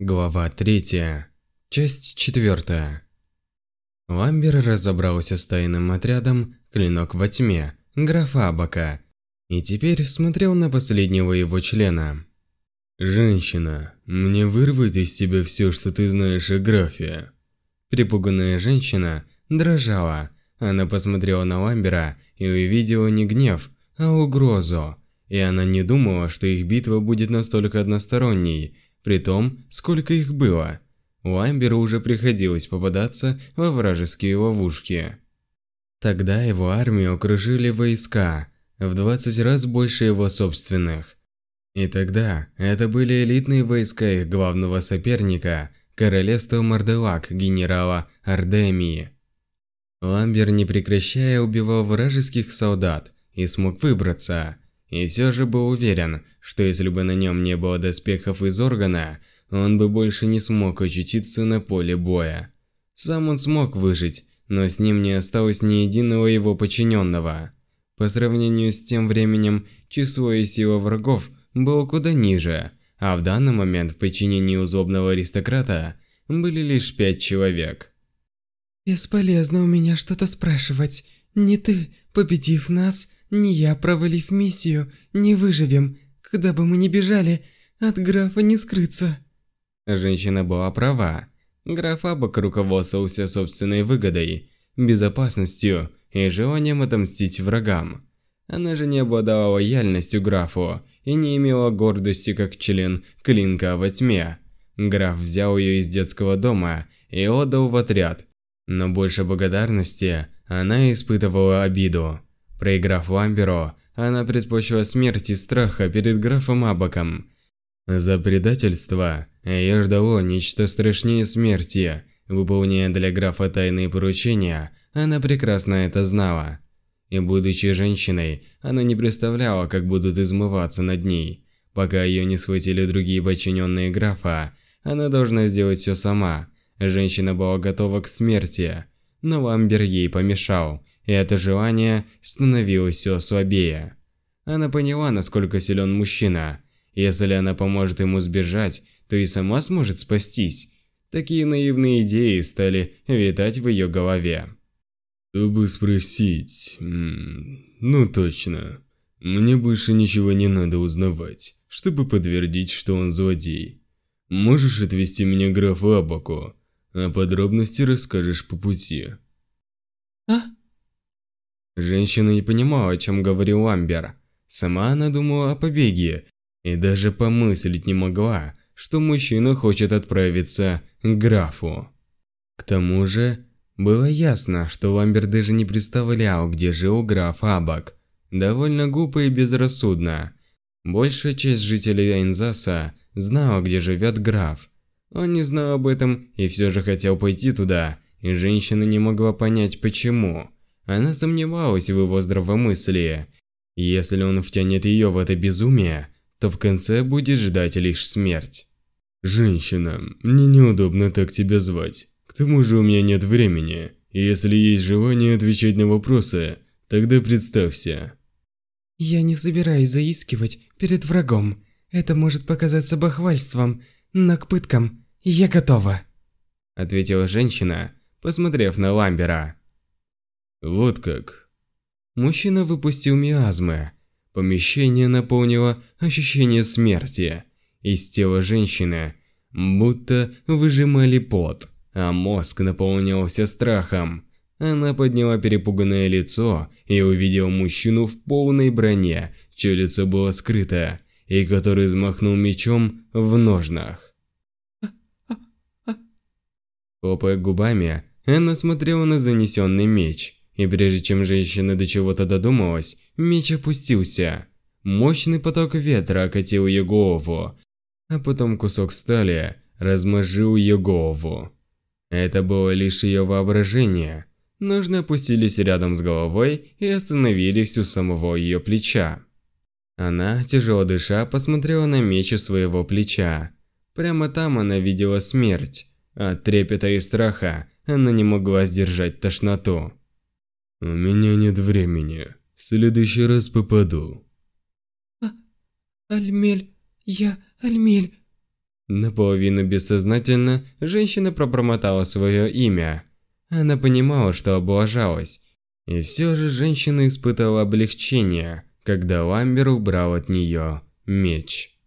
Глава 3. Часть 4. Ламбер разобрался с тайным отрядом «Клинок во тьме» графа Абака и теперь смотрел на последнего его члена. «Женщина, мне вырвать из тебя все, что ты знаешь о графе». Припуганная женщина дрожала. Она посмотрела на Ламбера и увидела не гнев, а угрозу. И она не думала, что их битва будет настолько односторонней – при том, сколько их было. Ламберу уже приходилось попадаться во вражеские ловушки. Тогда его армию окружили войска, в 20 раз больше его собственных. И тогда это были элитные войска их главного соперника, королевства Марделак генерала Ардемии. Ламбер, не прекращая, убивал вражеских солдат и смог выбраться – и все же был уверен, что если бы на нем не было доспехов из органа, он бы больше не смог очутиться на поле боя. Сам он смог выжить, но с ним не осталось ни единого его подчиненного. По сравнению с тем временем, число и сила врагов было куда ниже, а в данный момент в подчинении злобного аристократа были лишь пять человек. «Бесполезно у меня что-то спрашивать. Не ты, победив нас, ни я, провалив миссию, не выживем. Когда бы мы ни бежали, от графа не скрыться. Женщина была права. Граф Абак руководствовался собственной выгодой, безопасностью и желанием отомстить врагам. Она же не обладала лояльностью графу и не имела гордости как член клинка во тьме. Граф взял ее из детского дома и отдал в отряд. Но больше благодарности она испытывала обиду. Проиграв Ламберу, она предпочла смерть и страха перед графом Абаком. За предательство ее ждало нечто страшнее смерти. Выполняя для графа тайные поручения, она прекрасно это знала. И будучи женщиной, она не представляла, как будут измываться над ней. Пока ее не схватили другие подчиненные графа, она должна сделать все сама. Женщина была готова к смерти, но Ламбер ей помешал, и это желание становилось все слабее. Она поняла, насколько силен мужчина. Если она поможет ему сбежать, то и сама сможет спастись. Такие наивные идеи стали витать в ее голове. Чтобы спросить... Ну точно. Мне больше ничего не надо узнавать, чтобы подтвердить, что он злодей. Можешь отвезти меня к графу Абаку, а подробности расскажешь по пути. А? Женщина не понимала, о чем говорил Ламбер. Сама она думала о побеге и даже помыслить не могла, что мужчина хочет отправиться к графу. К тому же, было ясно, что Ламбер даже не представлял, где жил граф Абак. Довольно глупо и безрассудно. Большая часть жителей Айнзаса знала, где живет граф. Он не знал об этом и все же хотел пойти туда, и женщина не могла понять почему. Она сомневалась в его здравомыслии. Если он втянет ее в это безумие, то в конце будет ждать лишь смерть. «Женщина, мне неудобно так тебя звать. К тому же у меня нет времени. Если есть желание отвечать на вопросы, тогда представься». «Я не собираюсь заискивать перед врагом. Это может показаться бахвальством, но к пыткам я готова», ответила женщина, посмотрев на Ламбера. Вот как. Мужчина выпустил миазмы. Помещение наполнило ощущение смерти. Из тела женщины будто выжимали пот, а мозг наполнился страхом. Она подняла перепуганное лицо и увидела мужчину в полной броне, чье лицо было скрыто, и который взмахнул мечом в ножнах. Хлопая губами, она смотрела на занесенный меч – и прежде чем женщина до чего-то додумалась, меч опустился. Мощный поток ветра окатил ее голову, а потом кусок стали размажил ее голову. Это было лишь ее воображение. Ножны опустились рядом с головой и остановились у самого ее плеча. Она, тяжело дыша, посмотрела на меч у своего плеча. Прямо там она видела смерть. От трепета и страха она не могла сдержать тошноту. У меня нет времени. В следующий раз попаду. А, Альмель, я Альмель. Наполовину бессознательно женщина пробормотала свое имя. Она понимала, что облажалась. И все же женщина испытала облегчение, когда Ламбер убрал от нее меч.